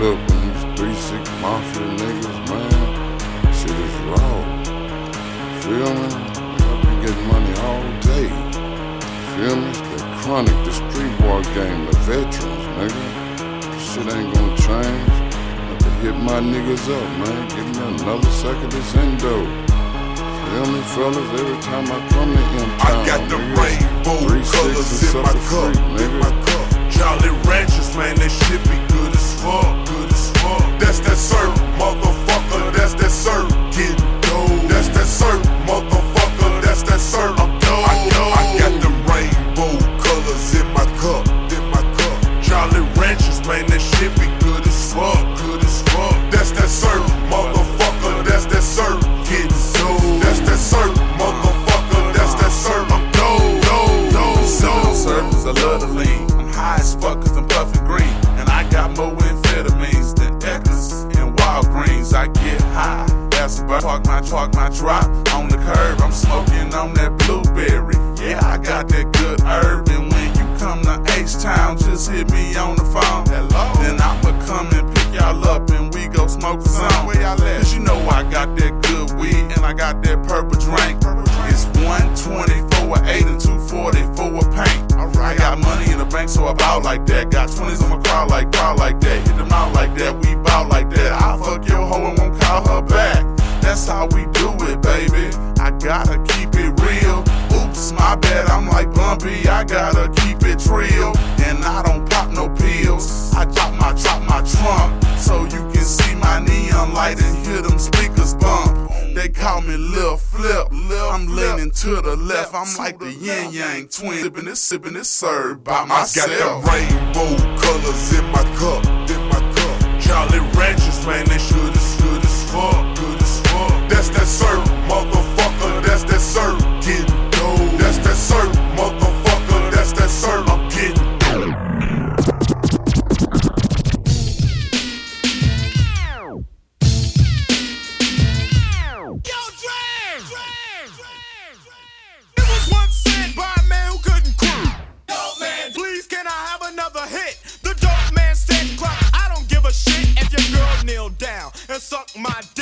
look, these three six mafia niggas, man, shit is raw. Feel me? I've been getting money all day. Feel me? The chronic, the street war game, the veterans, nigga. Shit ain't gonna change. I can hit my niggas up, man. Give me another second of Zendo. Feel me, fellas? Every time I come to M I got the rainbow colors in my cup, in my cup. Jolly Ranchers, man, that shit be good as fuck, good as fuck. That's that surf, motherfucker, park my drop on the curb. I'm smoking on that blueberry. Yeah, I got that good herb. And when you come to H-Town, just hit me on the phone. Hello. Then I'ma come and pick y'all up and we go smoke some. Where y'all at? Cause you know I got that good weed and I got that purple drink. It's 120 for a 8 and 240 for a paint. I got money in the bank, so I bout like that. Got 20s on my crowd like crowd like that. Hit them out like that, we bout like that. I fuck That's how we do it, baby. I gotta keep it real. Oops, my bad, I'm like Bumpy. I gotta keep it real. And I don't pop no pills. I drop my drop my trunk so you can see my neon light and hear them speakers bump. They call me Lil Flip. Lil I'm leaning to the left. I'm like the Ying Yang Twin. Sipping this, sipping this served by myself. I got the rainbow colors in my cup, in my cup. Jolly Ranchers, man, they should as good as fuck, surf, motherfucker. That's that surf. Get dough. That's that surf, motherfucker. That's that surf. I'm getting It was once by a man who couldn't quit. Dope man, please can I have another hit? The dope man said, "Clock, I don't give a shit if your girl kneel down and suck my dick."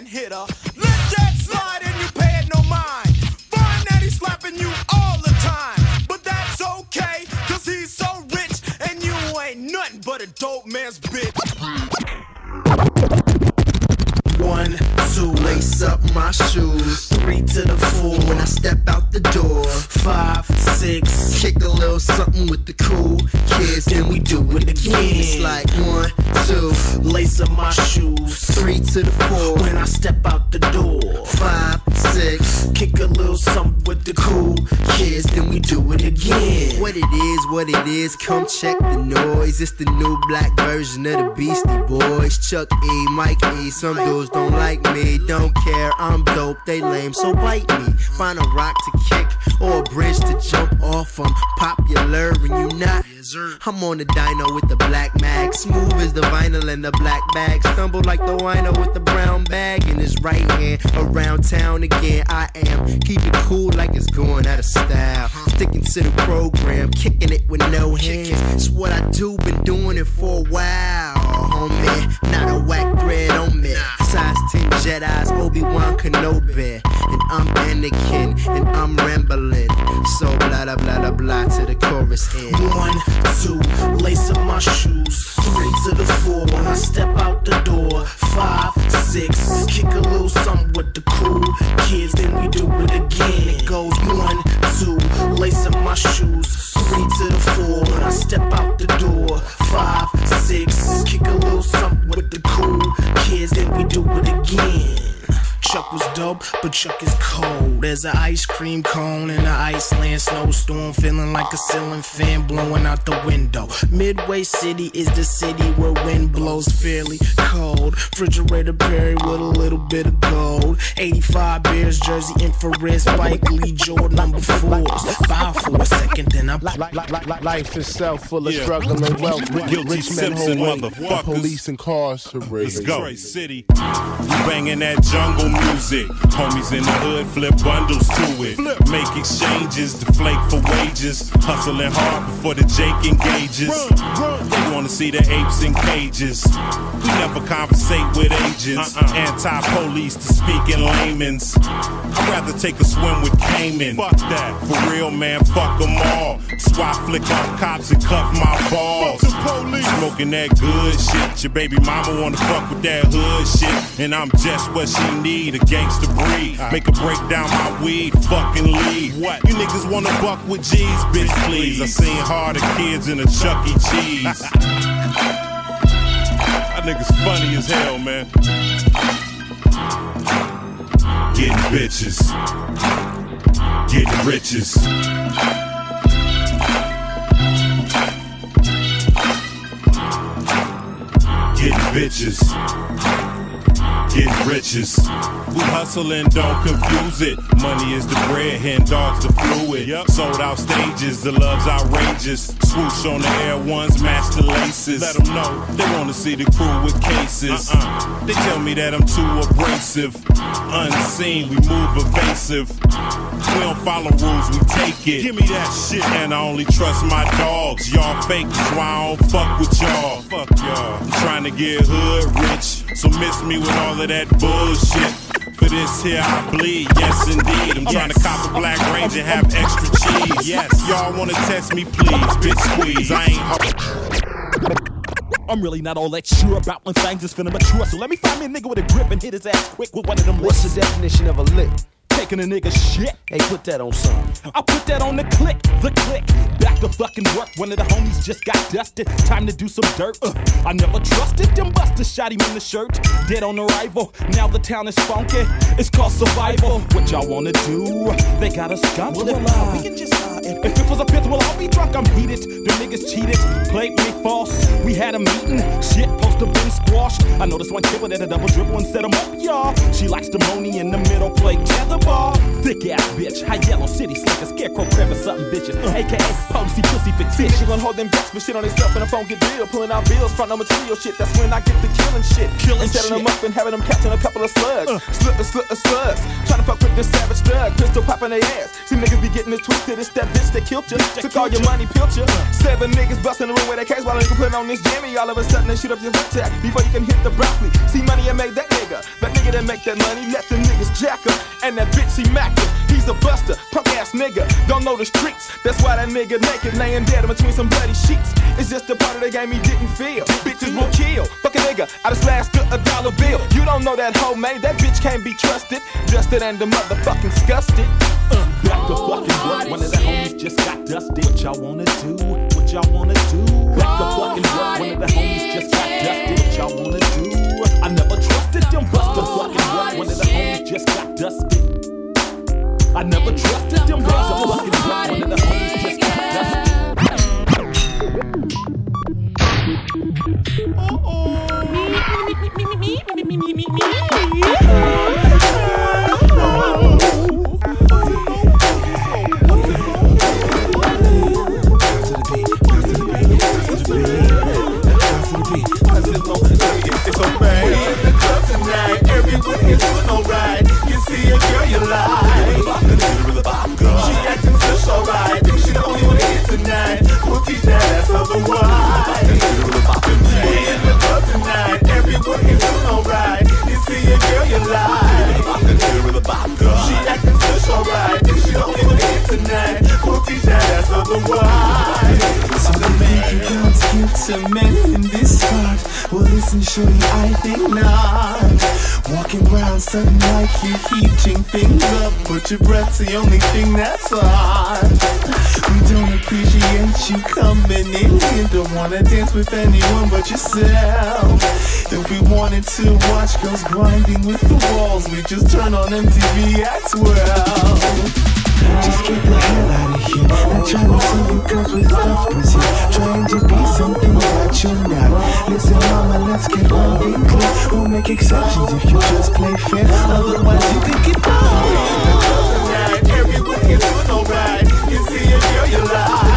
Dope man come check the noise. It's the new black version of the Beastie Boys. Chuck E, Mike E, some dudes don't like me, don't care, I'm dope, they lame, so bite me. Find a rock to kick or a bridge to jump off. I'm popular and you not. I'm on the dyno with the black mag, smooth as the vinyl and the black bag. Stumble like the wino with the brown bag in his right hand. Around town again, I am. Keep it cool like it's going out of style. Sticking to the program, kicking it with no hands. It's what I do, been doing it for a while. Homie, not a whack thread on me. Size 10 Jedi's, Obi-Wan Kenobi. And I'm Anakin, and I'm rambling. So blah blah blah blah blah to the chorus end. One, two, lace up my shoes. Three to the four when I step out the door. Five, six, kick a little something with the cool kids. Then we do it again. It goes one, two, lace up my shoes. Three to the four when I step out the door. Chuck was dope, but Chuck is cold. There's an ice cream cone in an Iceland snowstorm, feeling like a ceiling fan blowing out the window. Midway City is the city where wind blows fairly cold. Refrigerator Perry with a little bit of gold. 85 Bears jersey, infrared Spike Lee Jordan number fours. Five for a second, then I'm Life itself full of Yeah. struggle and wealth. Guilty Rich men Simpson hold motherfuckers. police incarcerated. Let's go. City. We banging that jungle music. Homies in the hood flip bundles to it. Make exchanges, deflate for wages. Hustling hard before the Jake engages. They wanna see the apes in cages. We never conversate with agents. Uh-uh. Anti-police to speak in layman's. I'd rather take a swim with Cayman. Fuck that. For real, man, fuck them all. Swat flick off cops and cuff my balls. Smoking that good shit. Your baby mama wanna fuck with that hood shit. And I'm just what she need, a gangster breed. Make her break down my weed, fucking leave. What? You niggas wanna buck with G's, bitch, please. I seen harder kids in a Chuck E. Cheese. that nigga's funny as hell, man. Getting bitches. Getting riches. Getting bitches. Getting riches. We hustling, don't confuse it. Money is the bread, hen dogs the fluid. Sold out stages, the love's outrageous. Swoosh on the air ones, match the laces. Let them know they wanna see the crew with cases. Uh-uh. They tell me that I'm too abrasive. Unseen, we move evasive. We don't follow rules, we take it. Give me that shit. And I only trust my dogs. Y'all fake, that's why I don't fuck with y'all. Fuck y'all. I'm trying to get hood rich, so miss me with all of that bullshit. For this here I bleed, yes indeed. I'm trying to cop a black range and have extra cheese. Yes, y'all wanna test me, please, bitch squeeze. I ain't. I'm really not all that sure about when things is finna mature. So let me find me a nigga with a grip and hit his ass quick with one of them What's licks. the definition of a lick? Taking a nigga shit. Hey, put that on something. I put that on the click, the click. Back to fucking work. One of the homies just got dusted. Time to do some dirt. Uh, I never trusted them busters. Shot him in the shirt. Dead on arrival. Now the town is funky. It's called survival. What y'all wanna do? They got us skunk. Well, we can just. Uh, if, it was a fifth, well, I'll be drunk. I'm heated. The niggas cheated. Played me false. We had a meeting. Shit, poster been squashed. I noticed one kid that a double dribble and set 'em up, y'all. She likes the money in the middle, play tetherball. Thick ass bitch, high yellow city slicker, scarecrow or something bitches. Uh, AKA policy pussy See, she gon' hold them backs, but shit on herself and the phone get real. Pulling out bills, front no material shit. That's when I get the killing shit. Killing and setting shit. them up and having them catching a couple of slugs. Slip and slip and slugs. Trying to fuck with this savage thug. Pistol popping their ass. See niggas be getting it twisted. It's that bitch that killed you. Took all your money, killed you. Seven niggas busting the room with their case while a nigga put on this jammy. All of a sudden they shoot up your tag before you can hit the broccoli. See money and make that nigga. That nigga that make that money. Let them niggas jack up. And that bitch mackin'. He's a buster, punk ass nigga. Don't know the streets. That's why that nigga naked laying dead in between some bloody sheets. It's just a part of the game he didn't feel. Bitches will kill. Fuck a nigga. I just last a dollar bill. You don't know that hoe made. That bitch can't be trusted. Dusted and the motherfucking scuffed Uh, back to fucking work. One of the homies just got dusted. What y'all wanna do? What y'all wanna do? Back the fucking work. One of the homies just got dusted. What y'all wanna do? I never trusted them. Bust the fucking work. One of the homies just got dusted. I never trusted them days of fucking work when the homies just got dusted. It's alright. We in the club tonight. Everyone is doing alright. You see a girl you like. We in the club tonight. Alright. You see a girl you like. She acting such alright. She only one here tonight. We'll teach that ass otherwise. To men in this spot. Well, listen, shorty, I think not. Walking around something like you heating things up. Put your breath's the only thing that's on. We don't appreciate you coming in here. Don't wanna dance with anyone but yourself. If we wanted to watch girls grinding with the walls, we just turn on MTV at 12. Just get the hell out of here. Not trying to see you girls with stuff here. Trying to be something that you're not. Listen, mama, let's get one thing clear. We'll make exceptions if you just play fair. Otherwise, you could get Tonight, everyone is doing alright. You see a girl you like.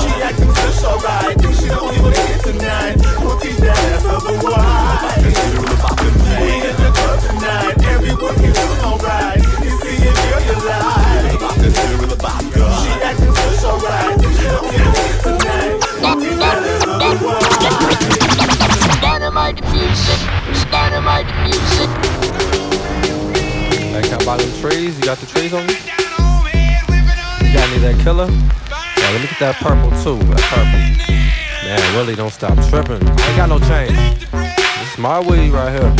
She acting such alright. Think she the only one here tonight. We'll teach that ass otherwise. We in the club tonight. Everyone is Dynamite music, dynamite music. Hey, can I buy them trees? You got the trees on you? You got any of that killer? Yeah, let me get that purple too. That purple. Man, Willie, don't stop tripping. I ain't got no change. It's my weed right here.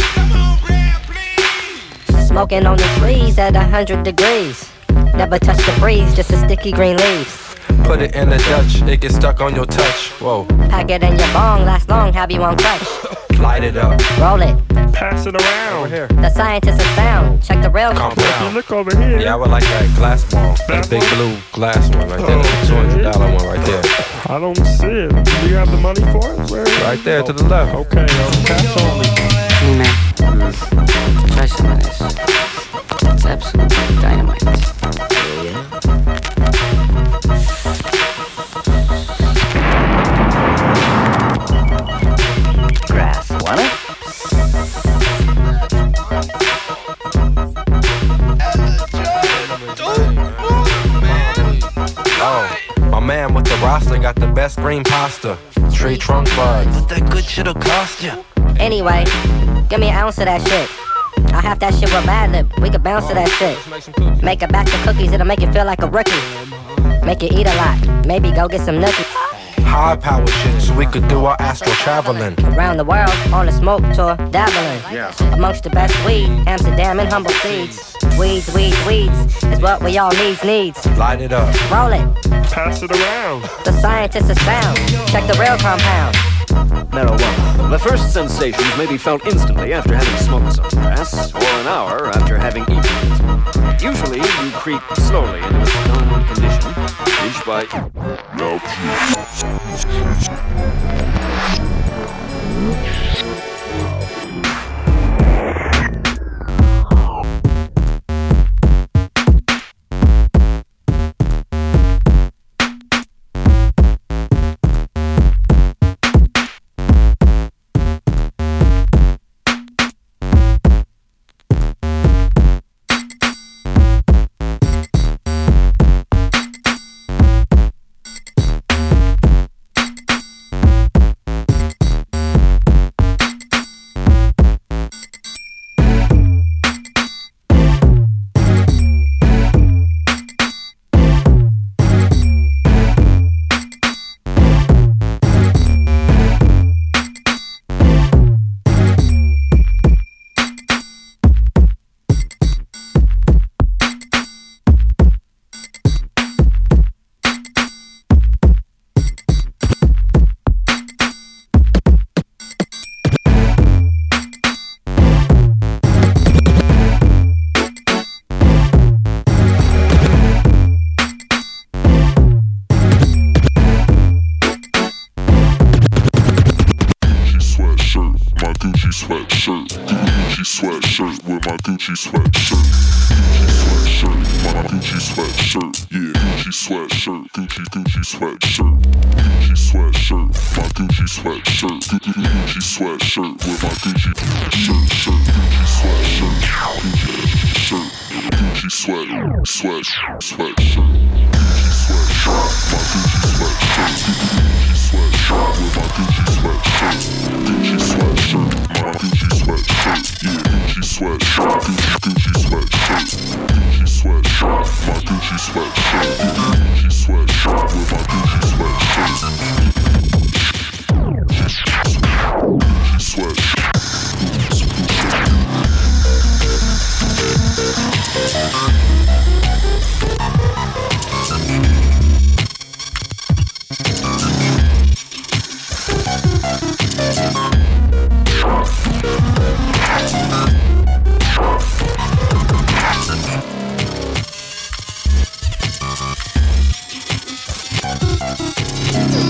Smoking on the trees at a hundred degrees. Never touch the breeze, just a sticky green leaves. Put it in the Dutch, it gets stuck on your touch. Whoa, Pack it in your bong, last long, have you on crutch. light it up. Roll it, Pass it around. Over here. the scientist is found. Check the rail. real Compound. Look over here. Yeah, I would like that glass ball. That big blue glass one right there. The $200 one right there. I don't see it. Do you have the money for it? Where is Right it? there to the left. Okay, uh, cash only. Hey man, try some of this. It's absolute dynamite. Roster got the best green pasta. Tree trunk bud. But that good shit'll cost you. Anyway, give me an ounce of that shit. I have that shit with Madlib. We could bounce to that shit. Make a batch of cookies, it'll make you feel like a rookie. Make you eat a lot. Maybe go get some nookies. High power shit so we could do our astral traveling. Around the world on a smoke tour, dabbling. Yeah. Amongst the best weed, Amsterdam and Humboldt seeds. Weeds, weeds, weeds is what we all needs, needs. Light it up. Roll it. Pass it around. The scientists is sound. Check the real compound. Marijuana. The first sensations may be felt instantly after having smoked some grass, or an hour after having eaten it. Usually, you creep slowly into a downward condition, inch by inch. Gucci sweatshirt. Gucci sweatshirt. My Gucci sweatshirt. Yeah, Gucci sweatshirt. Gucci Gucci sweatshirt. Gucci sweatshirt. My Gucci sweatshirt. Gucci sweatshirt with my Gucci shirt. Shirt. Gucci sweatshirt. Gucci sweatshirt. Gucci sweatshirt, Sweat. Sweatshirt. Gucci sweatshirt. My Gucci sweatshirt. Gucci sweatshirt with my Gucci sweatshirt. Gucci sweatshirt. Gucci sweatshirt, yeah, Gucci sweatshirt, Gucci, Gucci sweatshirt, Gucci sweatshirt, my Gucci sweatshirt, Gucci sweatshirt with my Gucci sweatshirt, Gucci sweatshirt. Yeah.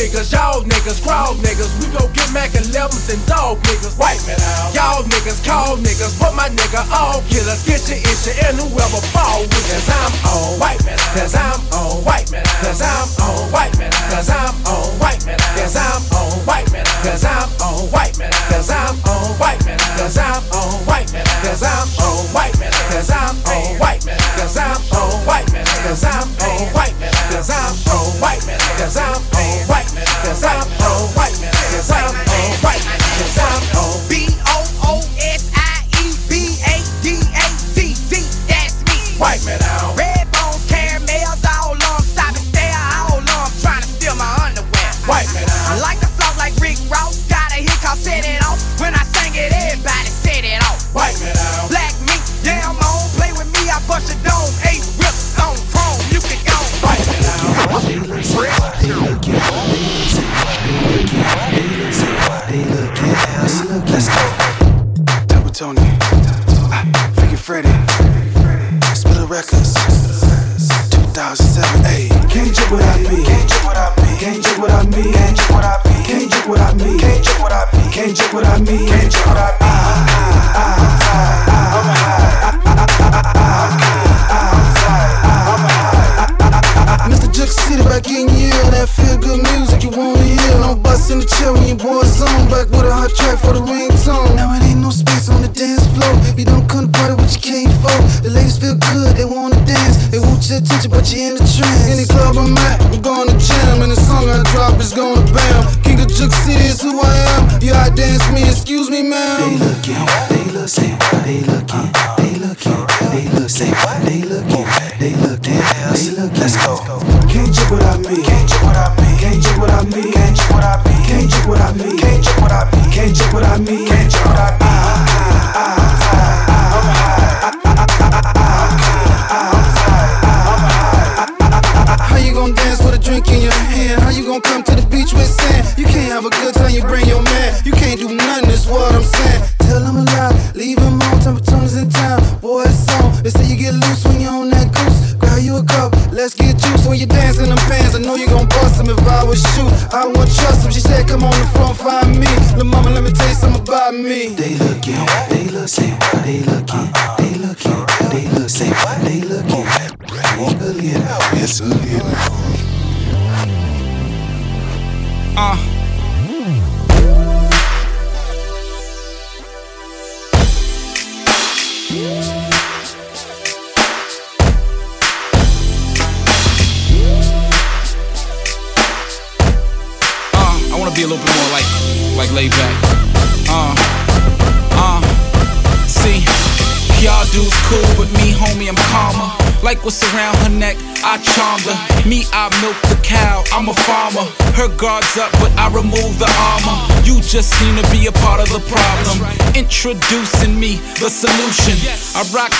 figures, y'all niggas, crowd niggas. We gon' get Mac 11s and dog niggas. Wipe it out. Y'all niggas, call niggas, but my nigga, all killers. Get your issue and whoever fall with. Cause I'm on white man. Cause I'm on white man. Cause I'm on white man. Cause I'm on white man. Cause I'm on white man. Cause I'm on white man. Cause I'm on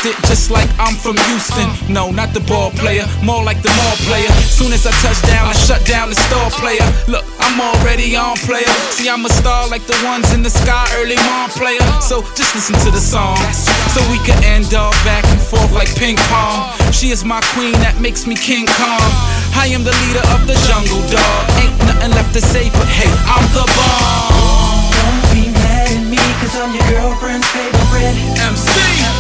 it just like I'm from Houston. No, not the ball player, more like the mall player. Soon as I touch down, I shut down the star player. Look, I'm already on player. See, I'm a star like the ones in the sky, early morn player. So just listen to the song. So we can end all back and forth like ping pong. She is my queen, that makes me King Kong. I am the leader of the jungle, dog. Ain't nothing left to say, but hey, I'm the bomb. Don't be mad at me, cause I'm your girlfriend's favorite MC.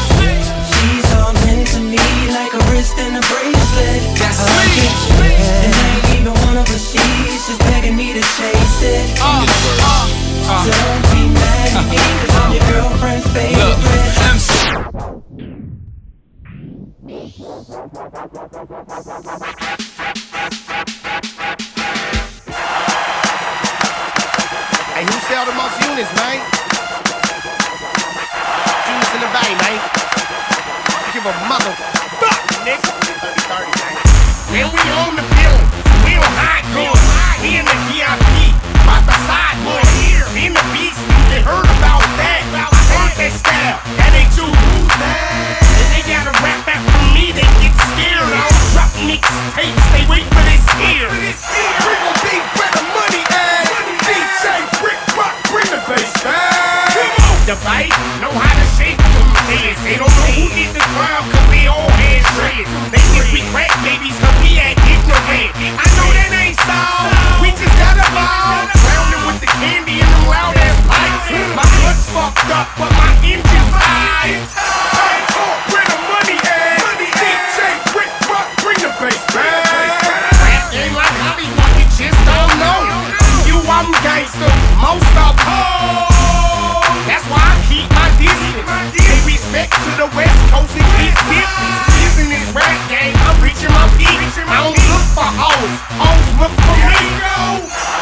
O's. O's look for me.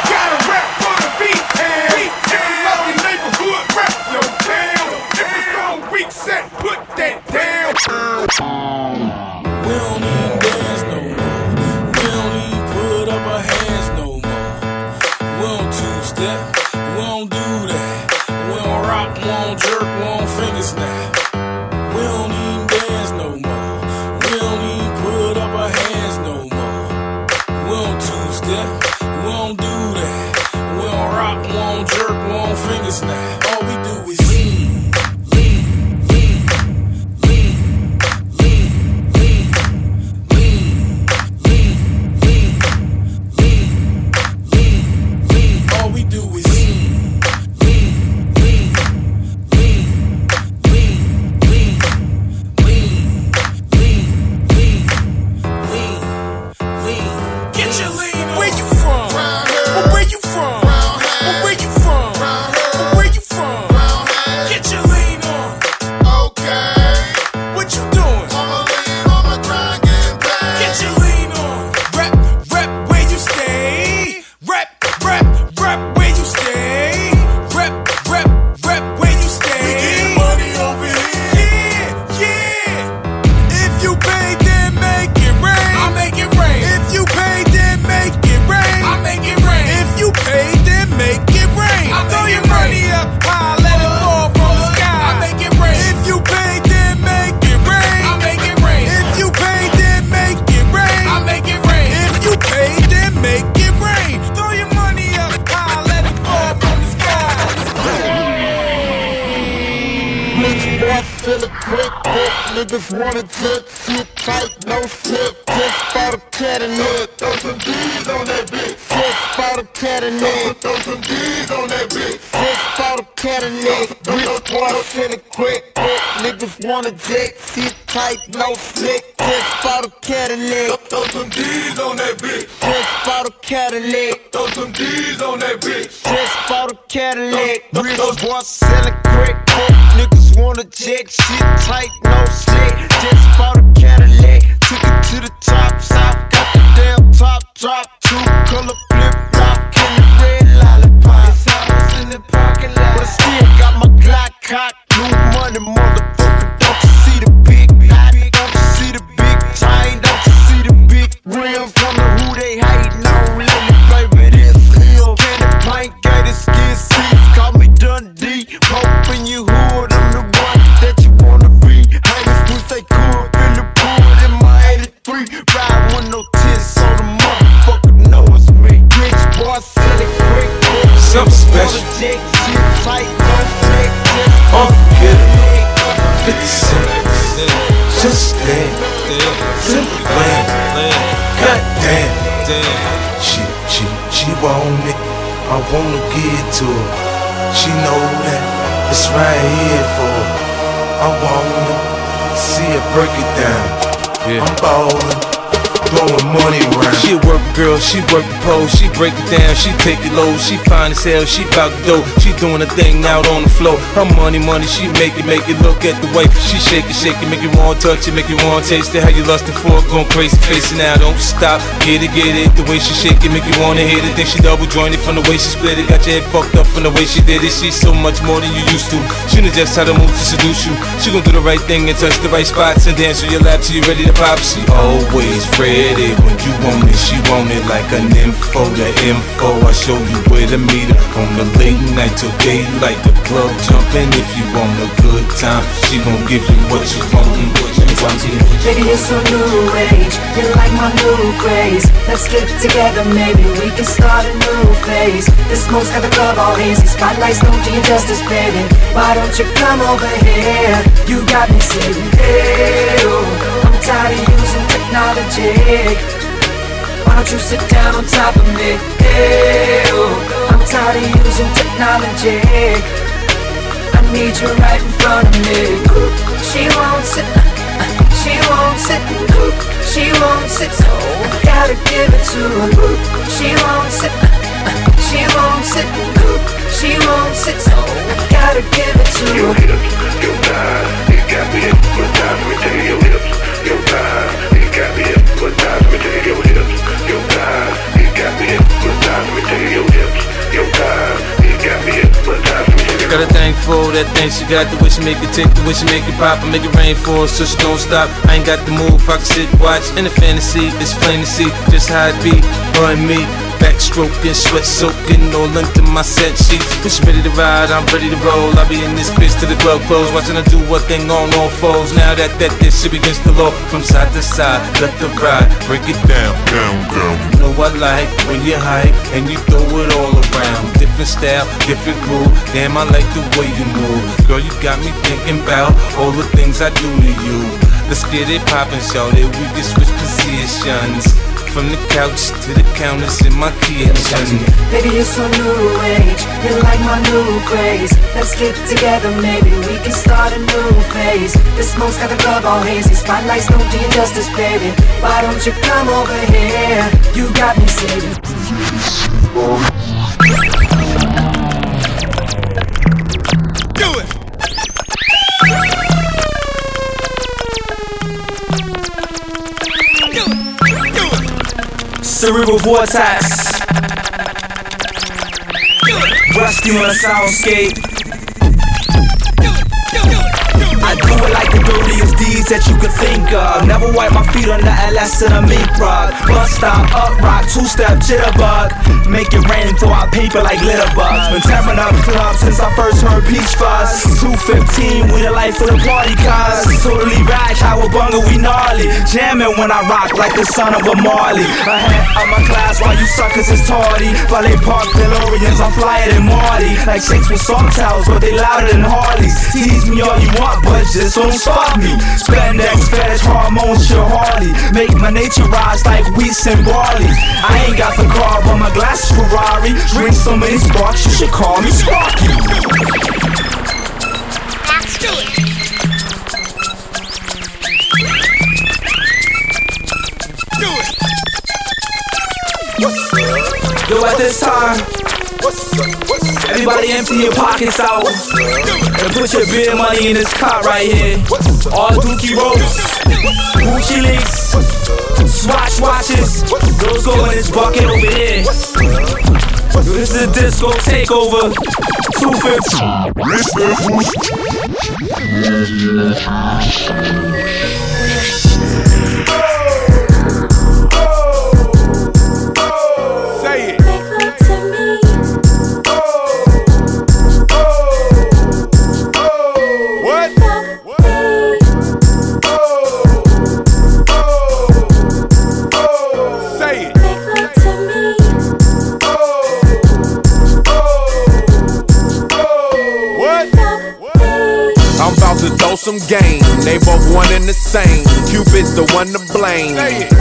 Low, she fine as hell, she bout to dough, she doing a thing out on the floor. Her money, money, she make it, make it look at the way she shake it, shake it, make you want to touch it, make you want to taste it. How you lustin' for it, going crazy, facing now, don't stop, get it, get it. The way she shake it, make you wanna hit it. Think she double jointed from the way she split it, got your head fucked up from the way she did it. She's so much more than you used to. She knows just how to move to seduce you. She gon' do the right thing and touch the right spots and dance on your lap till you ready to pop. She always ready when you want it. She want it like an info, the info. I show you where to meet her on the late night till daylight. The club jumping if you want a good time. She gon' give you what you want. Baby, you're so new age. You like my new craze. Let's get together, maybe we can start a new phase. The smoke's got the club all hazy. Spotlights don't do you justice, baby. Why don't you come over here? You got me saying, hey, oh, I'm tired of using technology. Why don't you sit down on top of me? Hey, oh, tired of using technology. I need you right in front of me. She won't sit. She won't sit, she won't sit, so I gotta give it to her. She won't sit, she won't sit, she won't sit, so I gotta give it to her. Your hips, your thighs, it got me hypnotized. Me you your hips, your thighs, it got me hypnotized. Me you your hips, your thighs, it got me hypnotized. Me you your hips, got a thing for that thing she got, the way she make it tick, the way she make it pop, and make it rain for her, so she don't stop. I ain't got the move, I can sit, watch, in the fantasy, it's plain to see just how it be, her me. Backstroking, sweat soaking, all into my set sheets. When ready to ride, I'm ready to roll. I'll be in this bitch till the club close, watching her do what thing on all foes. Now that that this shit begins to law, from side to side, let the ride, break it down, down, down. You know I like when you hype and you throw it all around. Different style, different groove. Damn, I like the way you move. Girl, you got me thinking about all the things I do to you. Let's get it poppin', shout it. We can switch positions. From the couch to the counters in my kitchen. Baby, you're so new age. You're like my new craze. Let's get together, maybe we can start a new phase. The smoke's got the club all hazy. Spotlights don't do you justice, baby. Why don't you come over here? You got me saying. Cerebral vortex. Rusty on a soundscape. It like the dirtiest deeds that you could think of. Never wipe my feet on the LS in a mink rug. Bus stop, up rock, two step jitterbug. Make it rain, throw out paper like litter bugs. Been tearing up clubs since I first heard Peach Fuzz. 215, we the life of the party cuz. Totally rash, how a bunga, we gnarly. Jamming when I rock like the son of a Marley. Ahead of my class while you suckers is tardy. Valet Park DeLoreans, I'm flyer than Marty. Like shakes with song towels, but they louder than Harleys. Tease me all you want, but just so don't spot me. Spandex, fetish, hormones, your Harley. Make my nature rise like wheats and barley. I ain't got the car, but my glass Ferrari. Drink so many sparks, you should call me Sparky. Do it. Yo, at this time, everybody empty your pockets out and put your beer money in this cot right here. All Dookie ropes, Gucci links, Swatch watches, those go in this bucket over here. This is a disco takeover. 250. The one to blame. Say it.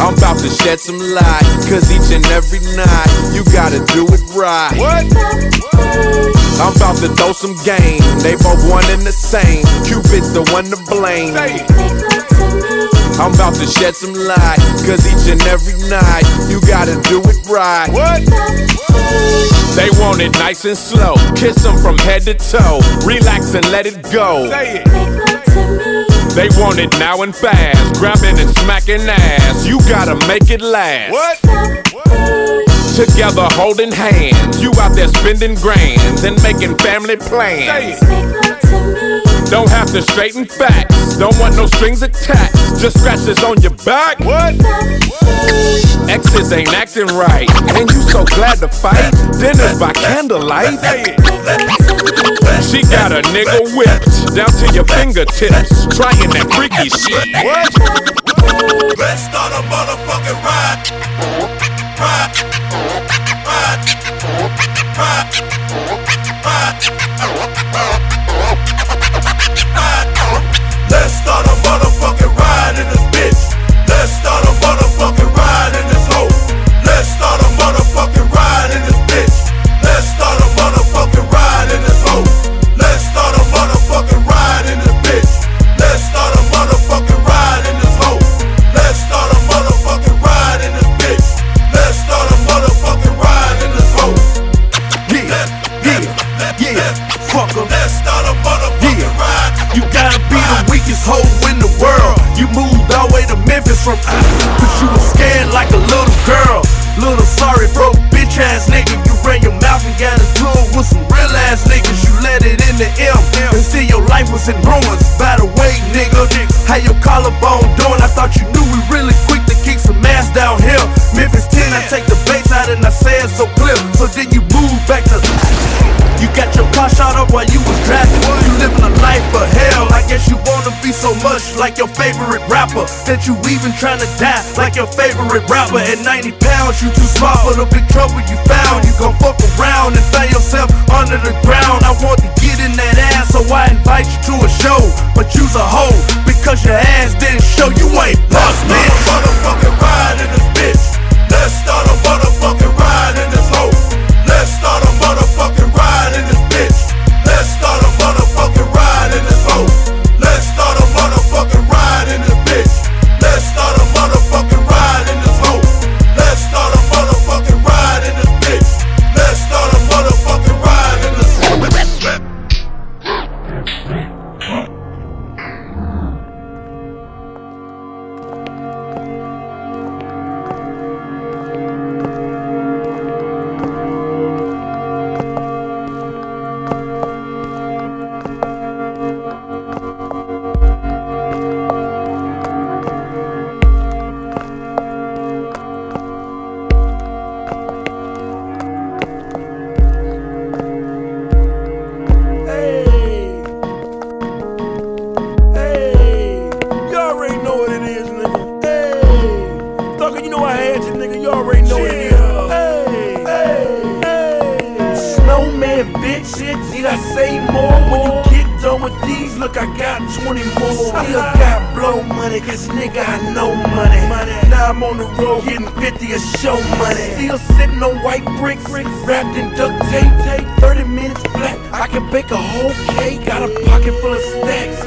I'm about to shed some light. Cause each and every night, you gotta do it right. What? I'm about to throw some game. They both one and the same. Cupid's the one to blame. I'm about to shed some light. Cause each and every night, you gotta do it right. What? They want it nice and slow. Kiss them from head to toe. Relax and let it go. Say it. They want it now and fast. Grabbing and smacking ass. You gotta make it last. What? Together holding hands. You out there spending grands and making family Say plans. Don't have to straighten facts. Don't want no strings attached. Just scratches on your back. What? Exes ain't acting right. And you so glad to fight. Dinner's by candlelight. She got a nigga whipped down to your fingertips, trying that freaky shit. What? Let's start a motherfucking ride. Ride. Ride. Ride. Ride. Let's start a motherfucking your life like your favorite rapper that you even tryna die like your favorite rapper. At 90 pounds, you too small for the big trouble you found. You gon' fuck around and find yourself under the ground. I want to get in that ass, so I invite you to a show. But you's a hoe because your ass didn't show you ain't Let's bitch. motherfucking ride in this bitch. Let's start a motherfucking Shit. Need I say more when you get done with these, look, I got 20 more. Still got blow money, cause nigga, I know money. Now I'm on the road getting 50 a show money. Still sitting on white bricks, wrapped in duct tape. 30 minutes flat, I can bake a whole cake. Got a pocket full of stacks,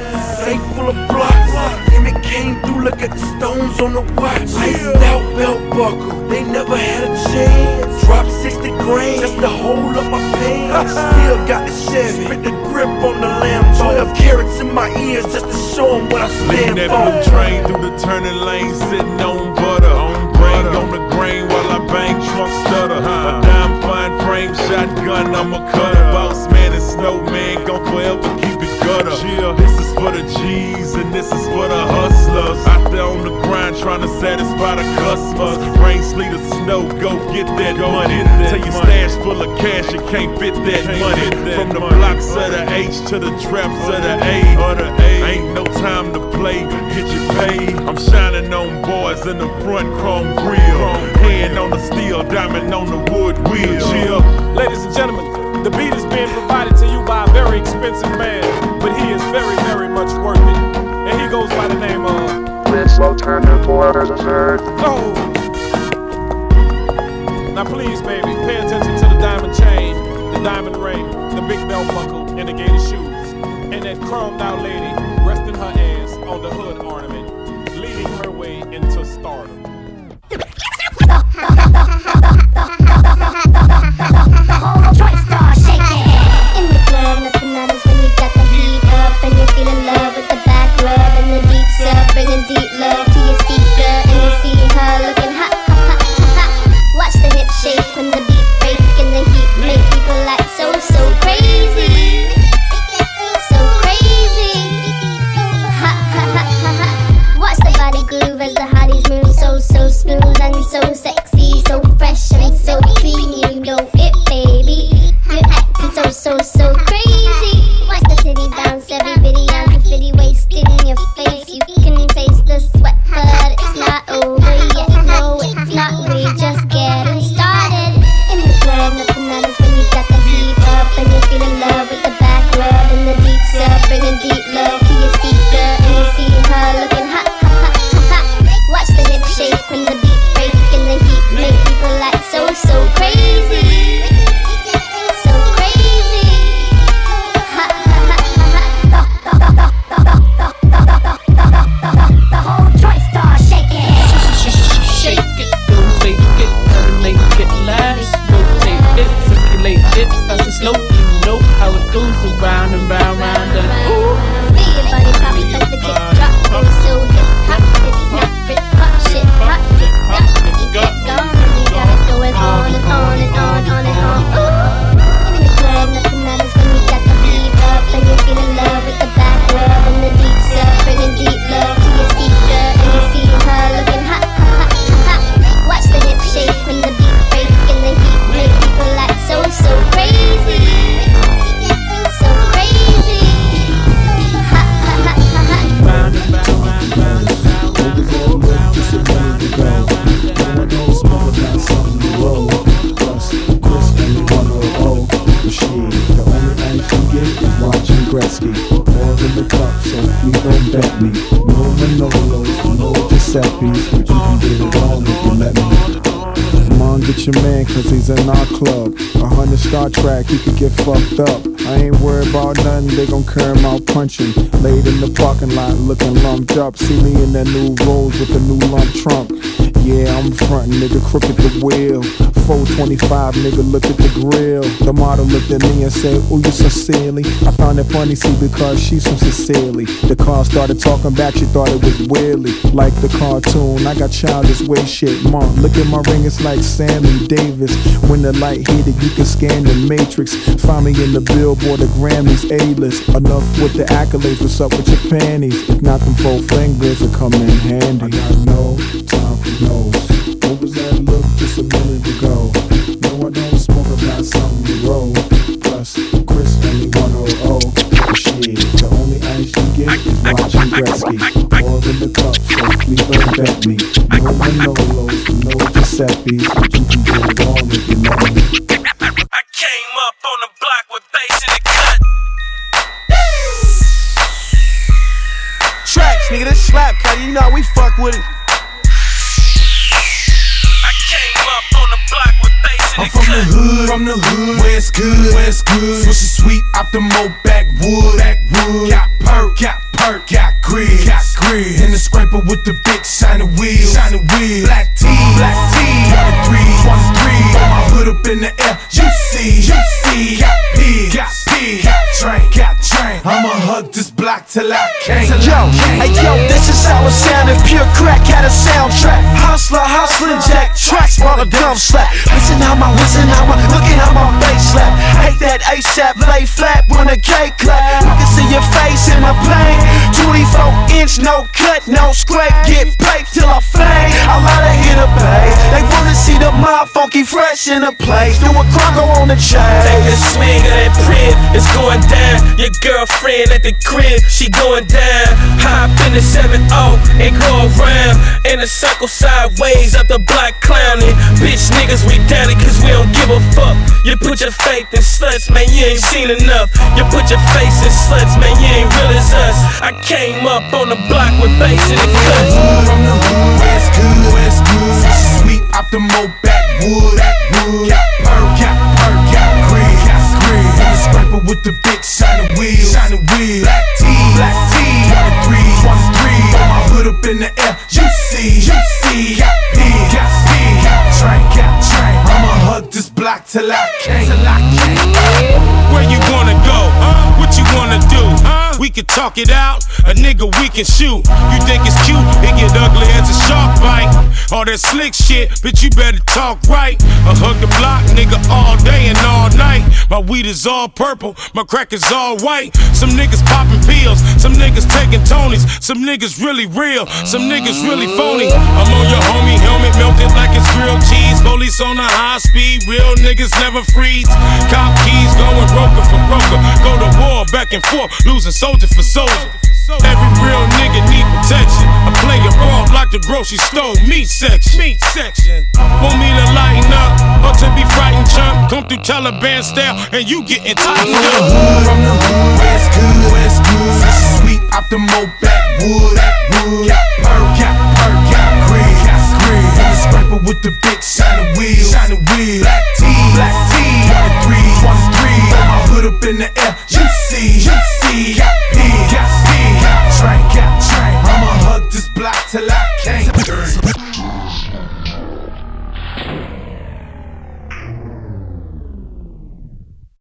safe full of blocks. And it came through, look at the stones on the watch. Iced out belt buckle, they never had a chance. Dropped 60 grand just to hold up my pants. Still got the Chevy, spit the grip on the Lambo. 12 carats in my ears just to show 'em what I stand that for. blue train through the turning lane, sitting on butter. On brain on the grain while I bang trunk stutter. A dime fine frame shotgun, I'm a cutter. Boss man and snowman, gon' forever it gutter. Chill, this is for the G's and this is for the hustlers. Out there on the grind trying to satisfy the customers. Rain, sleet, or snow, go get that go money. Tell your stash full of cash, you can't fit that money. From the blocks of the H to the traps of the A. Ain't no time to play, get your pay. I'm shining on boys in the front chrome grill. Hand on the steel, diamond on the wood wheel. Chill. Ladies and gentlemen, the beat is being provided to you by a very expensive man, but he is very, very much worth it. And he goes by the name of This alternative orders absurd. Go. Now please, baby, pay attention to the diamond chain, the diamond ring, the big belt buckle, and the gator shoes, and that chromed out lady resting her ass on the hood ornament, leading her way into stardom. In Trek, he could get fucked up. I ain't worried about nothing, they gon' carry out punching. Laid in the parking lot, looking lumped up. See me in that new Rolls with the new lump trunk. Yeah, I'm frontin', nigga, crooked the wheel. 425, nigga, look at the grill. The model looked at me and said, Ooh, you so silly. I found it funny, see, because she's from Sicily. The car started talking back, she thought it was Willie. Like the cartoon, I got childish way shit. Mom, look at my ring, it's like Sammy Davis. When the light hit it, you can scan the matrix. Find me in the billboard, the Grammys, A-list. Enough with the accolades, what's up with your panties? If not, them four fingers will come in handy. I got no time for no's goes. was that look, Just a minute ago. No, I don't smoke, about something to roll. Plus, Chris only 100. Shit, the only ice you get is watching Gretzky. More than the cup, so please don't bet me. No Manolos, no Giuseppe's, but you can get it on if you know me. I came up on the block with bass in the cut. Tracks, nigga, this slap cut, you know we fuck with it. I'm from the hood, from the hood, where it's good, where it's good. Swisher sweet, Optimo backwood, backwood. Got perk, got perk, got grid, got grid. In the scraper with the big shiny wheels, shiny wheels. Black tee, black tee. 23, 23. Put my hood up in the air, you see, you see. Got pig, got pig, got train, got train. I'ma hug this block till I can't. till Yo, hey yo, this is how it sound pure crack had a soundtrack. Hustler, hustling, jack tracks while a dumb slap. Listen how my, listen how my, look at how my bass slap. Hate that ASAP, lay flat when a cake clap. You can see your face in the plane. 24 inch, no cut, no scrape. Get paid till I fade. I let her hit a base. They wanna see the mob funky fresh in the place. Do a croco on the chain. Take a swing of that print, it's going down. Your girlfriend at the crib, she going down. Hop in the 7 and go around in a circle sideways up the block clowning. Bitch niggas, we down it cause we don't give a fuck. You put your faith in sluts, man, you ain't seen enough. You put your face in sluts, man, you ain't real as us. I came up on the block with bass in the cuts. From the hood, it's good, it's good. Sweet, Optimo backwood, backwood. Got perk, got perk, with the big shiny wheels, shiny wheels. Black tee, black tee. 23, 23. Put my hood up in the air, you see, you see. Got pig, got pig, got train, got train. I'ma hug this block till I can't, till I can't. Can talk it out, a nigga we can shoot. You think it's cute? It get ugly as a shark bite. All that slick shit, bitch, you better talk right. I hug the block, nigga, all day and all night. My weed is all purple, my crack is all white. Some niggas popping pills, some niggas taking Tonys, some niggas really real, some niggas really phony. I'm on your homie helmet, melted like it's grilled cheese. Police on a high speed, real niggas never freeze. Cop keys going broker for broker. Go to war back and forth, losing soldier for soldier. Every real nigga need protection. I play it raw like the grocery store meat section. Meat section. Want me to lighten up or to be frightened, chump? Come through Taliban style and you getting tightened up. From the hood, it's good, it's good. Sweet, Optimo backwood, backwood. Got perk, got perk, got grid, got. In the scraper with the big shiny wheels, shiny wheels. Black tee, black tee. 23, 23 foot up in the air. You see, you see, got me, got me, got train, got train. I'ma hug this block till I can't.